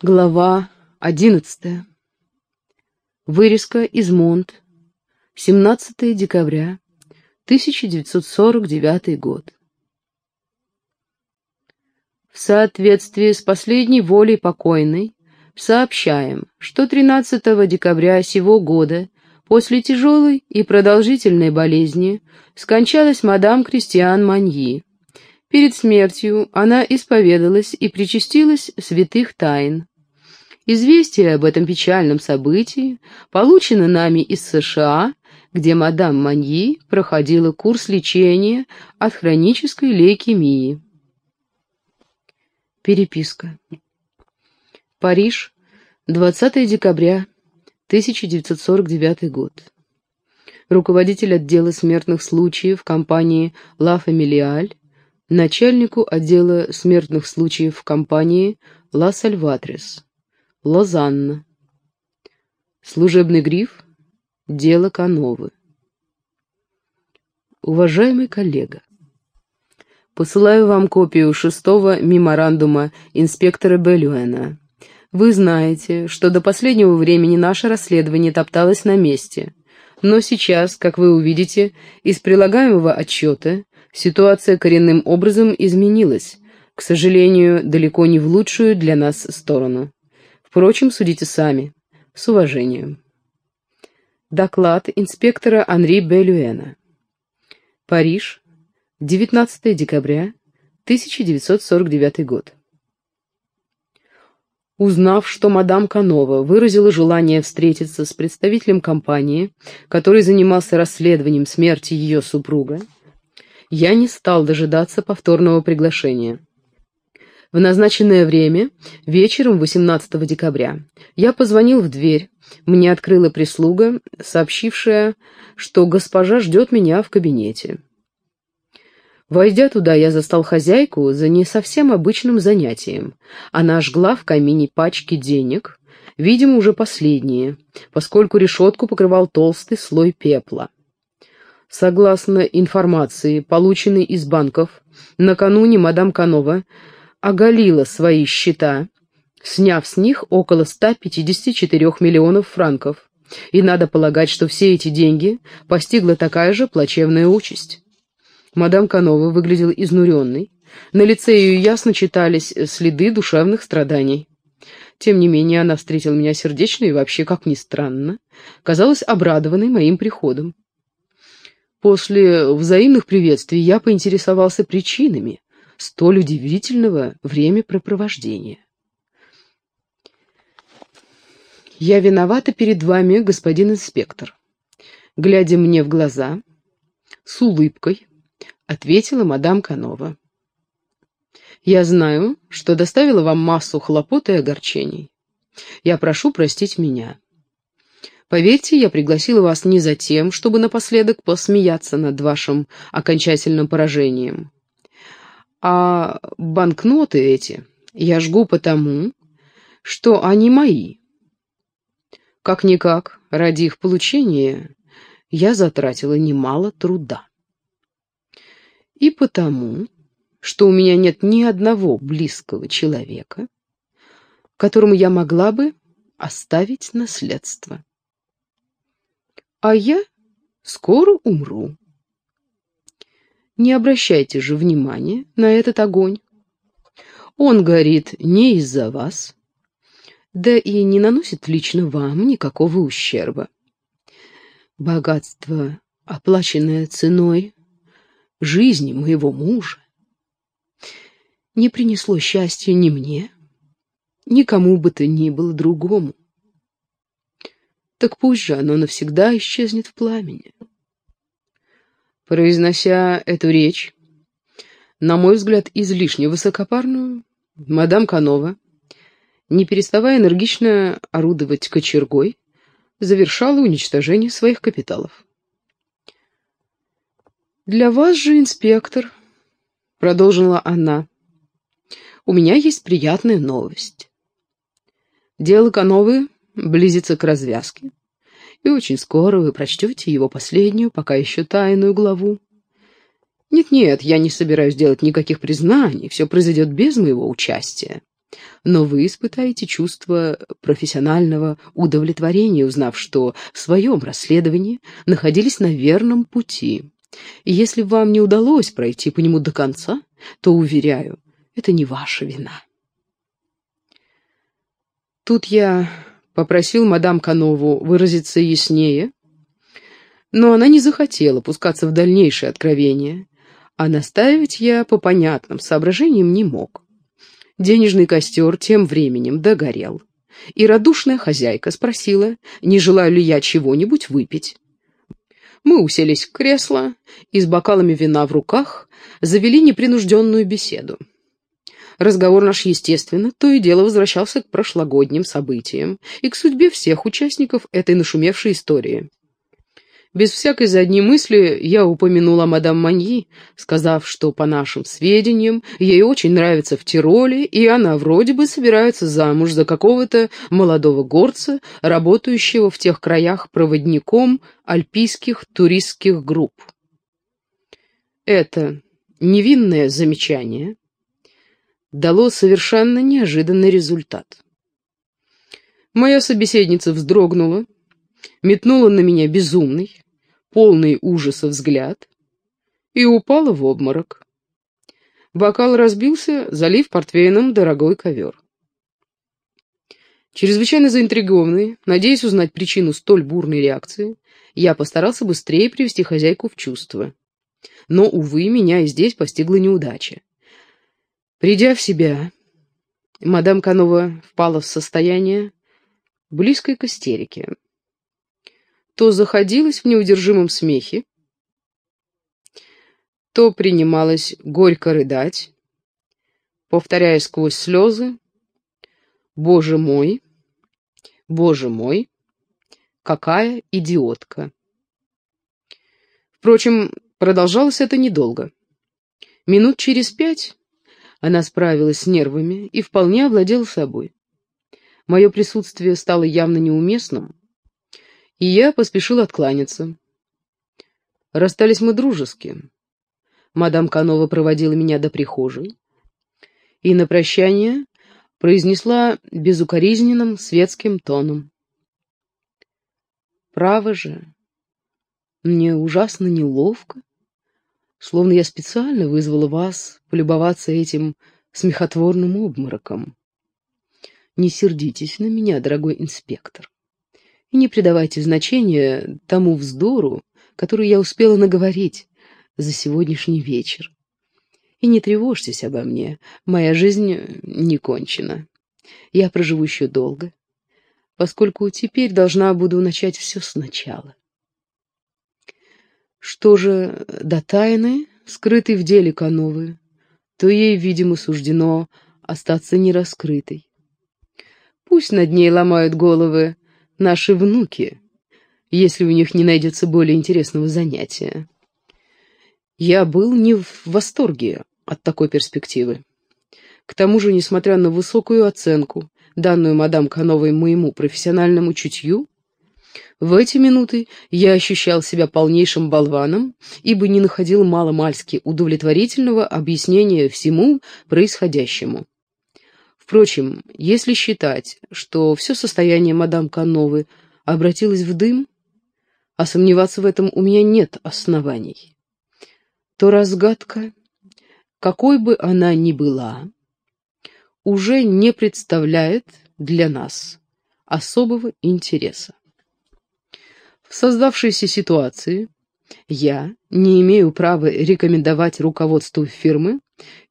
Глава одиннадцатая. Вырезка из Монт. 17 декабря 1949 год. В соответствии с последней волей покойной сообщаем, что 13 декабря сего года после тяжелой и продолжительной болезни скончалась мадам Кристиан Маньи. Перед смертью она исповедалась и причастилась святых тайн. Известие об этом печальном событии получено нами из США, где мадам Маньи проходила курс лечения от хронической лейкемии. Переписка. Париж, 20 декабря 1949 год. Руководитель отдела смертных случаев компании «Ла Фамилиаль», начальнику отдела смертных случаев компании «Ла Сальватрес», Лозанна. Служебный гриф «Дело Кановы». Уважаемый коллега, посылаю вам копию шестого меморандума инспектора Беллюэна. Вы знаете, что до последнего времени наше расследование топталось на месте. Но сейчас, как вы увидите, из прилагаемого отчета ситуация коренным образом изменилась, к сожалению, далеко не в лучшую для нас сторону. Впрочем, судите сами. С уважением. Доклад инспектора Анри Белюэна. Париж, 19 декабря 1949 год. Узнав, что мадам Канова выразила желание встретиться с представителем компании, который занимался расследованием смерти ее супруга, я не стал дожидаться повторного приглашения. В назначенное время, вечером 18 декабря, я позвонил в дверь. Мне открыла прислуга, сообщившая, что госпожа ждет меня в кабинете. Войдя туда, я застал хозяйку за не совсем обычным занятием. Она жгла в камине пачки денег, видимо, уже последние, поскольку решетку покрывал толстый слой пепла. Согласно информации, полученной из банков, накануне мадам Канова оголила свои счета, сняв с них около 154 миллионов франков. И надо полагать, что все эти деньги постигла такая же плачевная участь. Мадам Канова выглядела изнуренной. На лице ее ясно читались следы душевных страданий. Тем не менее, она встретила меня сердечно и вообще, как ни странно, казалась обрадованной моим приходом. После взаимных приветствий я поинтересовался причинами, столь удивительного времяпрепровождения. «Я виновата перед вами, господин инспектор», глядя мне в глаза, с улыбкой, ответила мадам Канова. «Я знаю, что доставила вам массу хлопот и огорчений. Я прошу простить меня. Поверьте, я пригласила вас не за тем, чтобы напоследок посмеяться над вашим окончательным поражением. А банкноты эти я жгу потому, что они мои. Как-никак, ради их получения я затратила немало труда. И потому, что у меня нет ни одного близкого человека, которому я могла бы оставить наследство. А я скоро умру. Не обращайте же внимания на этот огонь. Он горит не из-за вас, да и не наносит лично вам никакого ущерба. Богатство, оплаченное ценой жизни моего мужа, не принесло счастья ни мне, ни кому бы то ни было другому. Так пусть же оно навсегда исчезнет в пламени. Произнося эту речь, на мой взгляд, излишне высокопарную, мадам Канова, не переставая энергично орудовать кочергой, завершала уничтожение своих капиталов. «Для вас же, инспектор», — продолжила она, — «у меня есть приятная новость. Дело Кановы близится к развязке и очень скоро вы прочтете его последнюю, пока еще тайную главу. Нет-нет, я не собираюсь делать никаких признаний, все произойдет без моего участия. но вы испытаете чувство профессионального удовлетворения, узнав, что в своем расследовании находились на верном пути. И если вам не удалось пройти по нему до конца, то, уверяю, это не ваша вина. Тут я попросил мадам Канову выразиться яснее, но она не захотела пускаться в дальнейшее откровение, а настаивать я по понятным соображениям не мог. Денежный костер тем временем догорел, и радушная хозяйка спросила, не желаю ли я чего-нибудь выпить. Мы уселись в кресло и с бокалами вина в руках завели непринужденную беседу. Разговор наш, естественно, то и дело возвращался к прошлогодним событиям и к судьбе всех участников этой нашумевшей истории. Без всякой задней мысли я упомянула мадам Маньи, сказав, что, по нашим сведениям, ей очень нравится в Тироле, и она вроде бы собирается замуж за какого-то молодого горца, работающего в тех краях проводником альпийских туристских групп. Это невинное замечание дало совершенно неожиданный результат. Моя собеседница вздрогнула, метнула на меня безумный, полный ужаса взгляд и упала в обморок. Бокал разбился, залив портвейном дорогой ковер. Чрезвычайно заинтригованный, надеясь узнать причину столь бурной реакции, я постарался быстрее привести хозяйку в чувство. Но, увы, меня и здесь постигла неудача. Придя в себя, мадам Канова впала в состояние, близкое к истерике то заходилась в неудержимом смехе, то принималась горько рыдать, повторяя сквозь слезы «Боже мой! Боже мой! Какая идиотка!» Впрочем, продолжалось это недолго. Минут через пять она справилась с нервами и вполне овладела собой. Мое присутствие стало явно неуместным, и я поспешил откланяться. Расстались мы дружески. Мадам Канова проводила меня до прихожей и на прощание произнесла безукоризненным светским тоном. «Право же, мне ужасно неловко, словно я специально вызвала вас полюбоваться этим смехотворным обмороком. Не сердитесь на меня, дорогой инспектор и не придавайте значения тому вздору, который я успела наговорить за сегодняшний вечер. И не тревожьтесь обо мне, моя жизнь не кончена. Я проживу еще долго, поскольку теперь должна буду начать все сначала. Что же до тайны, скрытой в деле Кановы, то ей, видимо, суждено остаться нераскрытой. Пусть над ней ломают головы наши внуки, если у них не найдется более интересного занятия. Я был не в восторге от такой перспективы. К тому же, несмотря на высокую оценку, данную мадам Кановой моему профессиональному чутью, в эти минуты я ощущал себя полнейшим болваном, ибо не находил маломальски удовлетворительного объяснения всему происходящему. Впрочем, если считать, что все состояние мадам Кановы обратилось в дым, а сомневаться в этом у меня нет оснований, то разгадка, какой бы она ни была, уже не представляет для нас особого интереса. В создавшейся ситуации я не имею права рекомендовать руководству фирмы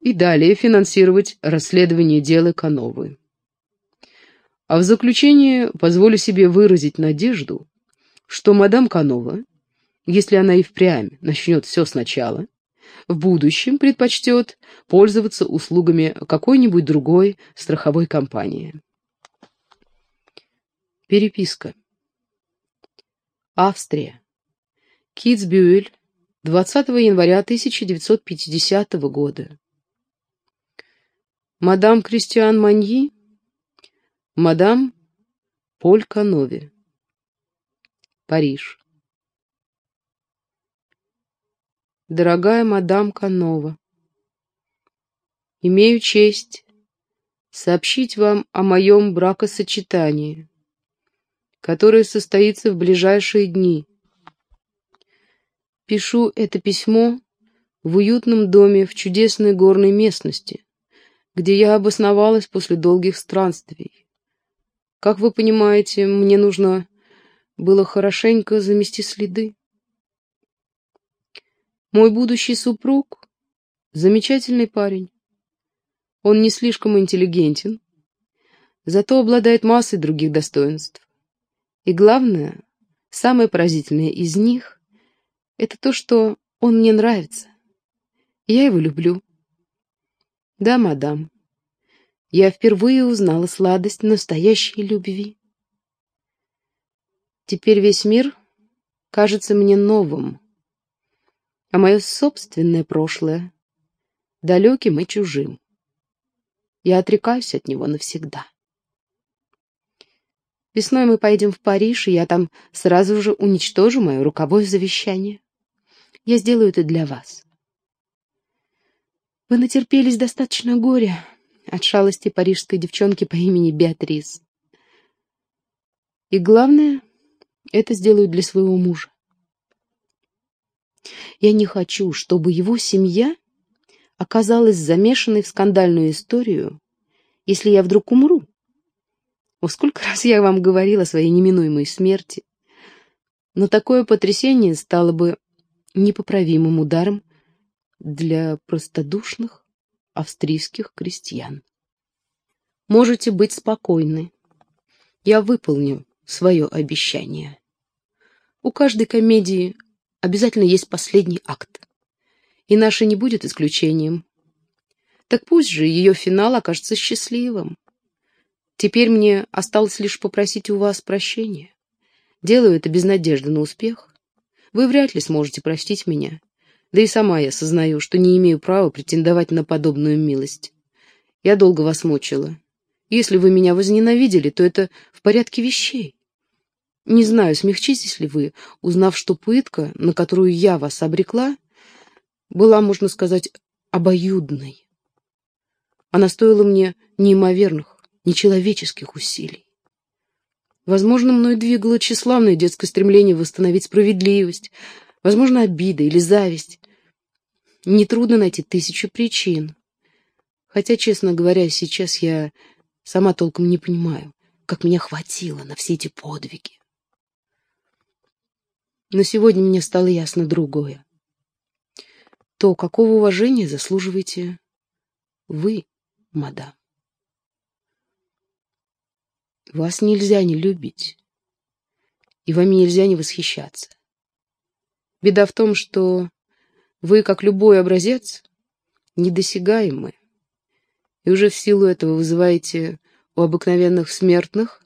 и далее финансировать расследование дела Кановы. А в заключение позволю себе выразить надежду, что мадам Канова, если она и впрямь начнет все сначала, в будущем предпочтет пользоваться услугами какой-нибудь другой страховой компании. Переписка. Австрия. Китсбюэль, 20 января 1950 года. Мадам Кристиан Маньи, мадам Поль Канови. Париж. Дорогая мадам Канова, имею честь сообщить вам о моем бракосочетании, которое состоится в ближайшие дни. Пишу это письмо в уютном доме в чудесной горной местности, где я обосновалась после долгих странствий. Как вы понимаете, мне нужно было хорошенько замести следы. Мой будущий супруг — замечательный парень. Он не слишком интеллигентен, зато обладает массой других достоинств. И главное, самое поразительное из них — это то, что он мне нравится. Я его люблю. Да, мадам, я впервые узнала сладость настоящей любви. Теперь весь мир кажется мне новым, а мое собственное прошлое — далеким и чужим. Я отрекаюсь от него навсегда. Весной мы поедем в Париж, и я там сразу же уничтожу мое руковое завещание. Я сделаю это для вас. Вы натерпелись достаточно горя от шалости парижской девчонки по имени Беатрис. И главное, это сделаю для своего мужа. Я не хочу, чтобы его семья оказалась замешанной в скандальную историю, если я вдруг умру. О, сколько раз я вам говорила о своей неминуемой смерти. Но такое потрясение стало бы непоправимым ударом для простодушных австрийских крестьян. Можете быть спокойны. Я выполню свое обещание. У каждой комедии обязательно есть последний акт. И наша не будет исключением. Так пусть же ее финал окажется счастливым. Теперь мне осталось лишь попросить у вас прощения. Делаю это без надежды на успех. Вы вряд ли сможете простить меня. Да и сама я сознаю, что не имею права претендовать на подобную милость. Я долго вас мучила. Если вы меня возненавидели, то это в порядке вещей. Не знаю, смягчитесь ли вы, узнав, что пытка, на которую я вас обрекла, была, можно сказать, обоюдной. Она стоила мне неимоверных, нечеловеческих усилий. Возможно, мной двигало тщеславное детское стремление восстановить справедливость, возможно, обида или зависть. Нетрудно найти тысячу причин. Хотя, честно говоря, сейчас я сама толком не понимаю, как меня хватило на все эти подвиги. Но сегодня мне стало ясно другое. То, какого уважения заслуживаете вы, мадам. Вас нельзя не любить, и вами нельзя не восхищаться. Беда в том, что вы, как любой образец, недосягаемы, и уже в силу этого вызываете у обыкновенных смертных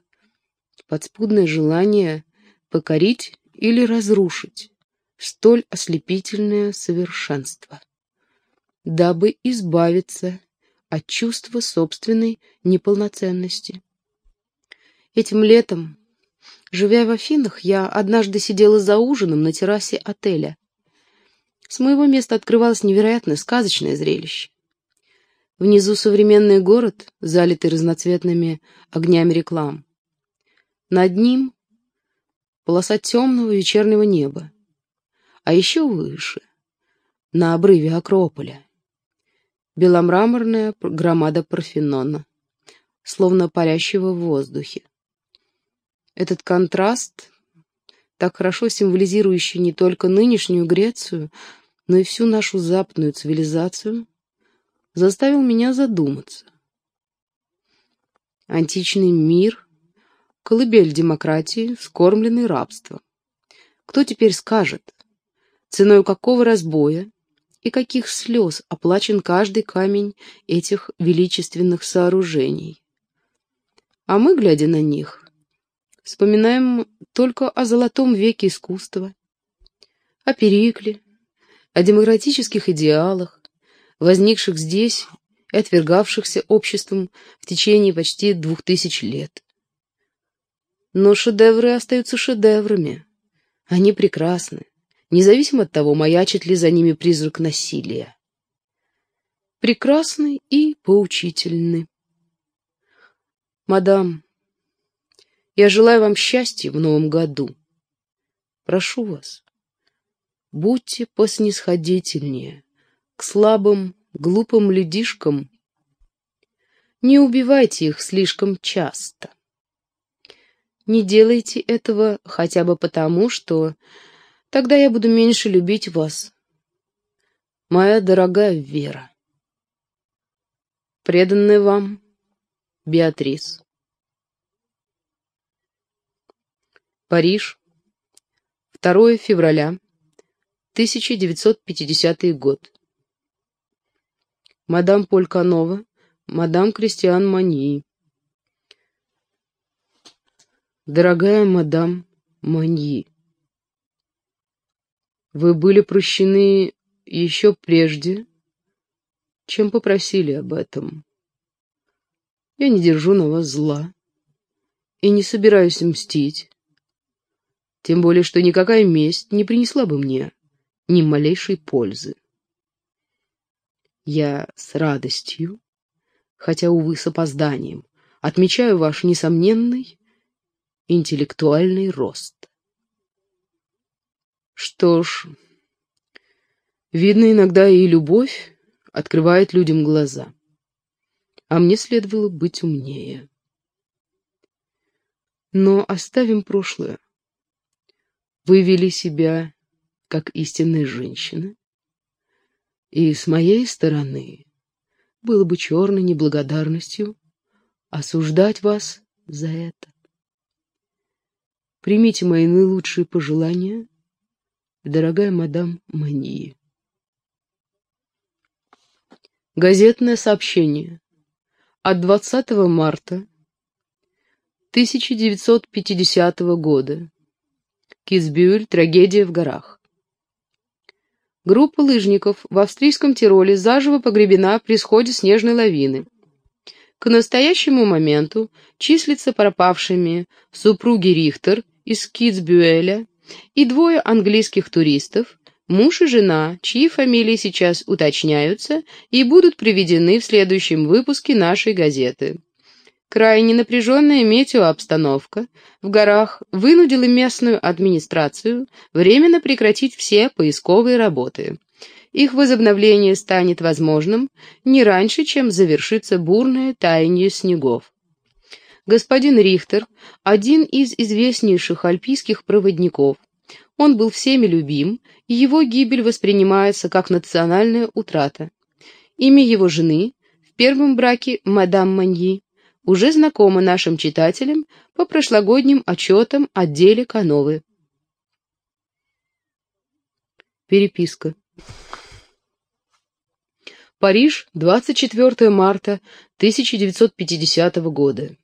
подспудное желание покорить или разрушить столь ослепительное совершенство, дабы избавиться от чувства собственной неполноценности. Этим летом, живя в Афинах, я однажды сидела за ужином на террасе отеля. С моего места открывалось невероятно сказочное зрелище. Внизу современный город, залитый разноцветными огнями реклам. Над ним полоса темного вечернего неба. А еще выше, на обрыве Акрополя, беломраморная громада Парфенона, словно парящего в воздухе. Этот контраст, так хорошо символизирующий не только нынешнюю Грецию, но и всю нашу западную цивилизацию, заставил меня задуматься. Античный мир колыбель демократии, вскормленный рабством. Кто теперь скажет, ценой какого разбоя и каких слез оплачен каждый камень этих величественных сооружений? А мы, глядя на них, вспоминаем только о золотом веке искусства, о Перикле, о демократических идеалах, возникших здесь и отвергавшихся обществом в течение почти двух тысяч лет. Но шедевры остаются шедеврами. Они прекрасны, независимо от того, маячит ли за ними призрак насилия. Прекрасны и поучительны. Мадам, я желаю вам счастья в новом году. Прошу вас, будьте поснисходительнее к слабым, глупым людишкам. Не убивайте их слишком часто. Не делайте этого хотя бы потому, что тогда я буду меньше любить вас. Моя дорогая Вера. Преданная вам Беатрис. Париж, 2 февраля, 1950 год. Мадам Польканова, мадам Кристиан Маньи. Дорогая мадам Маньи, вы были прощены еще прежде, чем попросили об этом. Я не держу на вас зла и не собираюсь мстить, тем более что никакая месть не принесла бы мне ни малейшей пользы. Я с радостью, хотя, увы, с опозданием, отмечаю ваш несомненный интеллектуальный рост. Что ж, видно, иногда и любовь открывает людям глаза, а мне следовало быть умнее. Но оставим прошлое. Вы вели себя как истинная женщина, и с моей стороны было бы черной неблагодарностью осуждать вас за это. Примите мои наилучшие пожелания, дорогая мадам Маньи. Газетное сообщение от 20 марта 1950 года. Кизбюль. Трагедия в горах. Группа лыжников в австрийском Тироле заживо погребена при сходе снежной лавины. К настоящему моменту числятся пропавшими супруги Рихтер из Китсбюэля и двое английских туристов, муж и жена, чьи фамилии сейчас уточняются и будут приведены в следующем выпуске нашей газеты. Крайне напряженная метеообстановка в горах вынудила местную администрацию временно прекратить все поисковые работы. Их возобновление станет возможным не раньше, чем завершится бурное таяние снегов. Господин Рихтер – один из известнейших альпийских проводников. Он был всеми любим, и его гибель воспринимается как национальная утрата. Имя его жены в первом браке мадам Маньи уже знакомо нашим читателям по прошлогодним отчетам отделе Кановы. Переписка. Париж, 24 марта 1950 года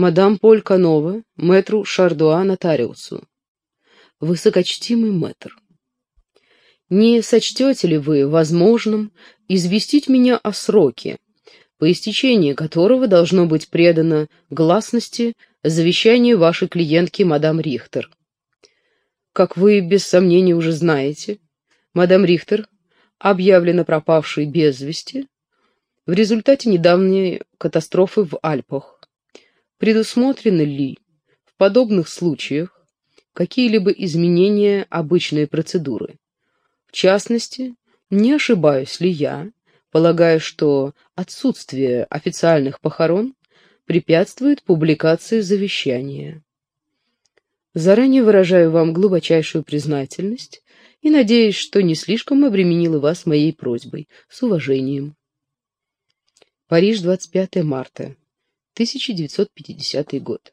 мадам Поль Канова, мэтру Шардуа нотариусу. Высокочтимый мэтр, не сочтете ли вы возможным известить меня о сроке, по истечении которого должно быть предано гласности завещание вашей клиентки мадам Рихтер? Как вы без сомнения уже знаете, мадам Рихтер объявлена пропавшей без вести в результате недавней катастрофы в Альпах. Предусмотрены ли в подобных случаях какие-либо изменения обычной процедуры? В частности, не ошибаюсь ли я, полагая, что отсутствие официальных похорон препятствует публикации завещания? Заранее выражаю вам глубочайшую признательность и надеюсь, что не слишком обременила вас моей просьбой. С уважением. Париж, 25 марта. 1950 год.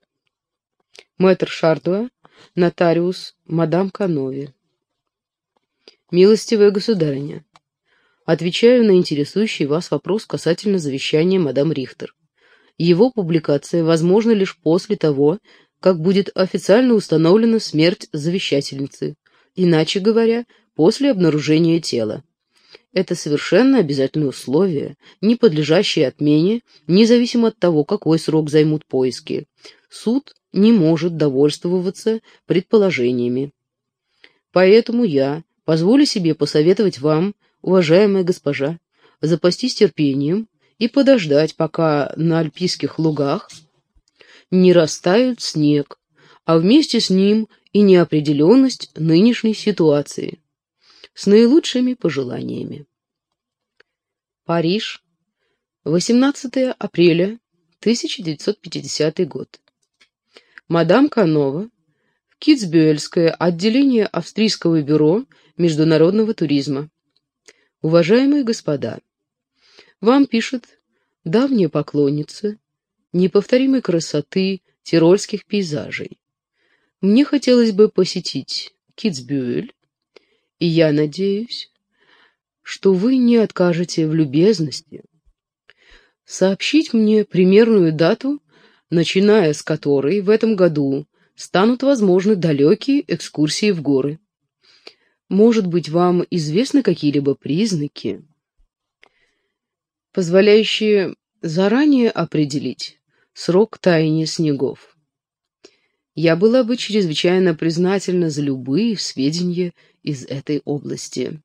Мэтр Шардуа, нотариус, мадам Канови. Милостивая государыня, отвечаю на интересующий вас вопрос касательно завещания мадам Рихтер. Его публикация возможна лишь после того, как будет официально установлена смерть завещательницы, иначе говоря, после обнаружения тела. Это совершенно обязательное условие, не подлежащее отмене, независимо от того, какой срок займут поиски. Суд не может довольствоваться предположениями. Поэтому я позволю себе посоветовать вам, уважаемая госпожа, запастись терпением и подождать, пока на альпийских лугах не растает снег, а вместе с ним и неопределенность нынешней ситуации. С наилучшими пожеланиями. Париж, 18 апреля 1950 год. Мадам Канова, Китсбюэльское отделение Австрийского бюро международного туризма. Уважаемые господа, вам пишет давняя поклонница неповторимой красоты тирольских пейзажей. Мне хотелось бы посетить Китсбюэль, и я надеюсь, что вы не откажете в любезности сообщить мне примерную дату, начиная с которой в этом году станут возможны далекие экскурсии в горы. Может быть, вам известны какие-либо признаки, позволяющие заранее определить срок таяния снегов. Я была бы чрезвычайно признательна за любые сведения из этой области.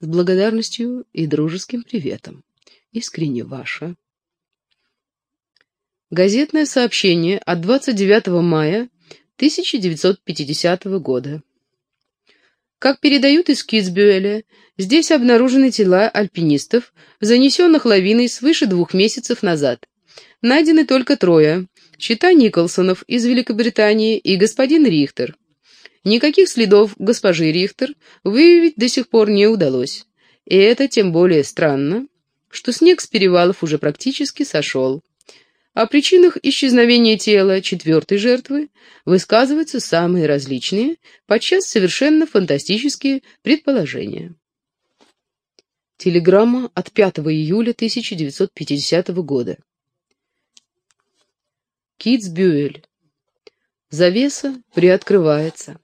С благодарностью и дружеским приветом. Искренне ваша. Газетное сообщение от 29 мая 1950 года. Как передают из Китсбюэля, здесь обнаружены тела альпинистов, занесенных лавиной свыше двух месяцев назад. Найдены только трое – чита Николсонов из Великобритании и господин Рихтер. Никаких следов госпожи Рихтер выявить до сих пор не удалось. И это тем более странно, что снег с перевалов уже практически сошел. О причинах исчезновения тела четвертой жертвы высказываются самые различные, подчас совершенно фантастические предположения. Телеграмма от 5 июля 1950 года. Китсбюэль. Завеса приоткрывается.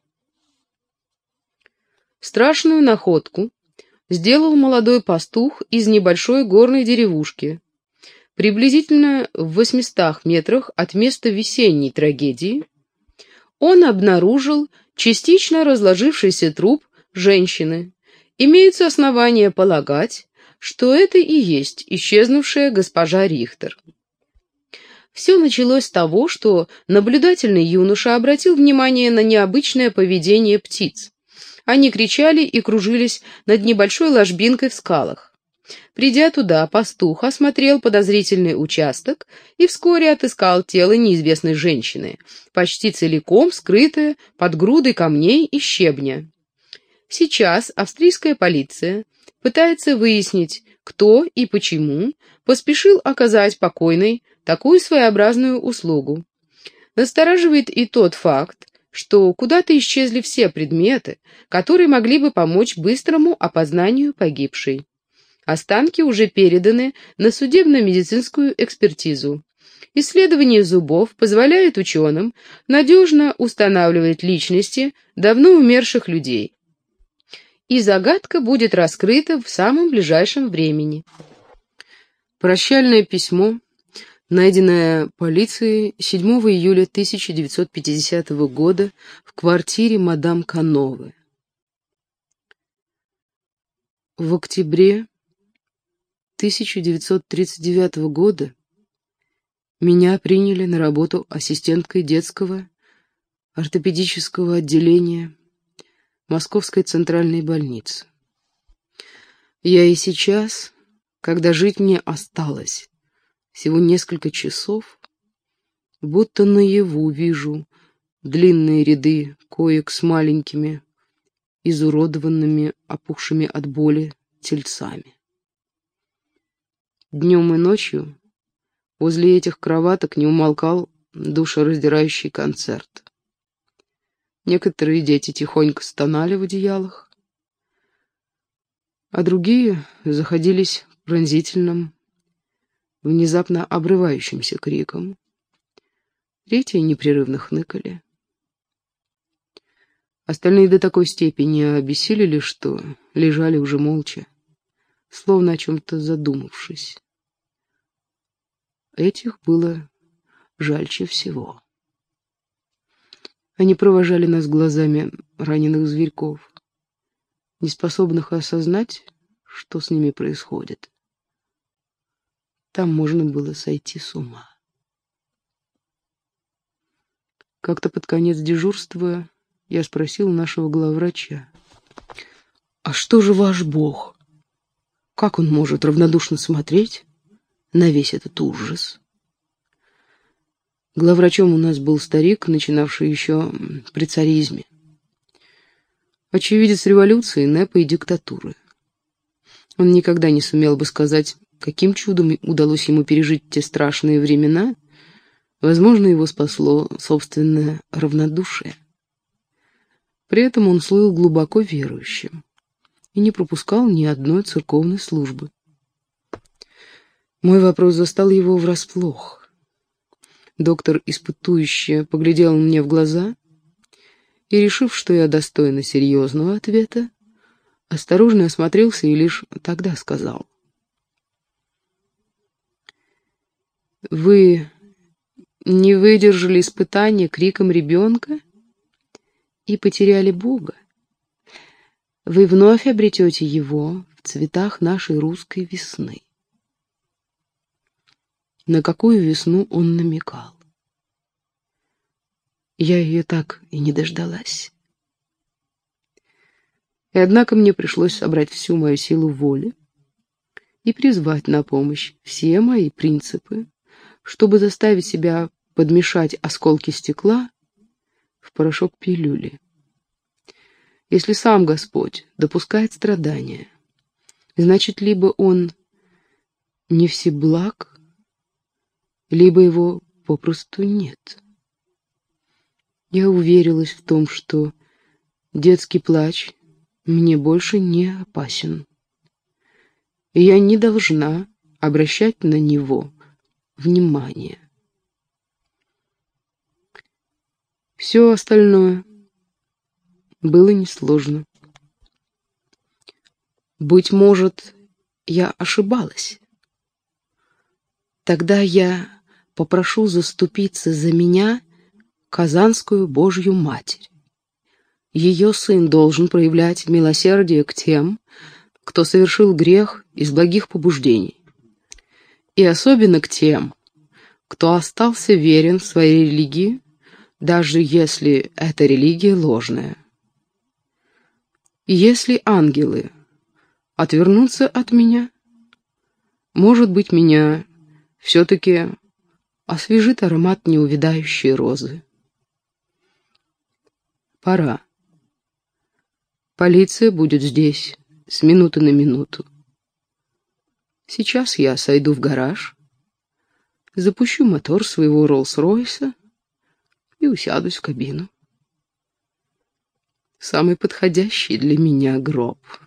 Страшную находку сделал молодой пастух из небольшой горной деревушки, Приблизительно в 800 метрах от места весенней трагедии он обнаружил частично разложившийся труп женщины. Имеются основания полагать, что это и есть исчезнувшая госпожа Рихтер. Все началось с того, что наблюдательный юноша обратил внимание на необычное поведение птиц. Они кричали и кружились над небольшой ложбинкой в скалах. Придя туда, пастух осмотрел подозрительный участок и вскоре отыскал тело неизвестной женщины, почти целиком скрытое под грудой камней и щебня. Сейчас австрийская полиция пытается выяснить, кто и почему поспешил оказать покойной такую своеобразную услугу. Настораживает и тот факт, что куда-то исчезли все предметы, которые могли бы помочь быстрому опознанию погибшей. Останки уже переданы на судебно-медицинскую экспертизу. Исследование зубов позволяет ученым надежно устанавливать личности давно умерших людей. И загадка будет раскрыта в самом ближайшем времени. Прощальное письмо, найденное полицией 7 июля 1950 года в квартире мадам Кановы. В октябре 1939 года меня приняли на работу ассистенткой детского ортопедического отделения Московской центральной больницы. Я и сейчас, когда жить мне осталось всего несколько часов, будто наяву вижу длинные ряды коек с маленькими, изуродованными, опухшими от боли тельцами. Днем и ночью возле этих кроваток не умолкал душераздирающий концерт. Некоторые дети тихонько стонали в одеялах, а другие заходились пронзительным, внезапно обрывающимся криком. Третьи непрерывно хныкали. Остальные до такой степени обессилели, что лежали уже молча, словно о чем-то задумавшись. Этих было жальче всего. Они провожали нас глазами раненых зверьков, неспособных осознать, что с ними происходит. Там можно было сойти с ума. Как-то под конец дежурства я спросил нашего главврача, «А что же ваш Бог? Как он может равнодушно смотреть на весь этот ужас?» Главврачом у нас был старик, начинавший еще при царизме. Очевидец революции, НЭПа и диктатуры. Он никогда не сумел бы сказать, каким чудом удалось ему пережить те страшные времена. Возможно, его спасло собственное равнодушие. При этом он слыл глубоко верующим и не пропускал ни одной церковной службы. Мой вопрос застал его врасплох. Доктор испытующе поглядел мне в глаза и, решив, что я достойна серьезного ответа, осторожно осмотрелся и лишь тогда сказал. «Вы не выдержали испытания криком ребенка и потеряли Бога? Вы вновь обретете его в цветах нашей русской весны». На какую весну он намекал? Я ее так и не дождалась. И однако мне пришлось собрать всю мою силу воли и призвать на помощь все мои принципы, чтобы заставить себя подмешать осколки стекла в порошок пилюли. Если сам Господь допускает страдания, значит, либо Он не всеблаг, либо Его попросту нет. Я уверилась в том, что детский плач мне больше не опасен. И я не должна обращать на него внимание. Все остальное было несложно. Быть может, я ошибалась. Тогда я попрошу заступиться за меня Казанскую Божью Матерь. Ее сын должен проявлять милосердие к тем, кто совершил грех из благих побуждений, и особенно к тем, кто остался верен своей религии, даже если эта религия ложная. Если ангелы отвернутся от меня, может быть, меня все-таки освежит аромат неувядающей розы. Пора. Полиция будет здесь с минуты на минуту. Сейчас я сойду в гараж, запущу мотор своего Роллс-Ройса и усядусь в кабину. Самый подходящий для меня гроб —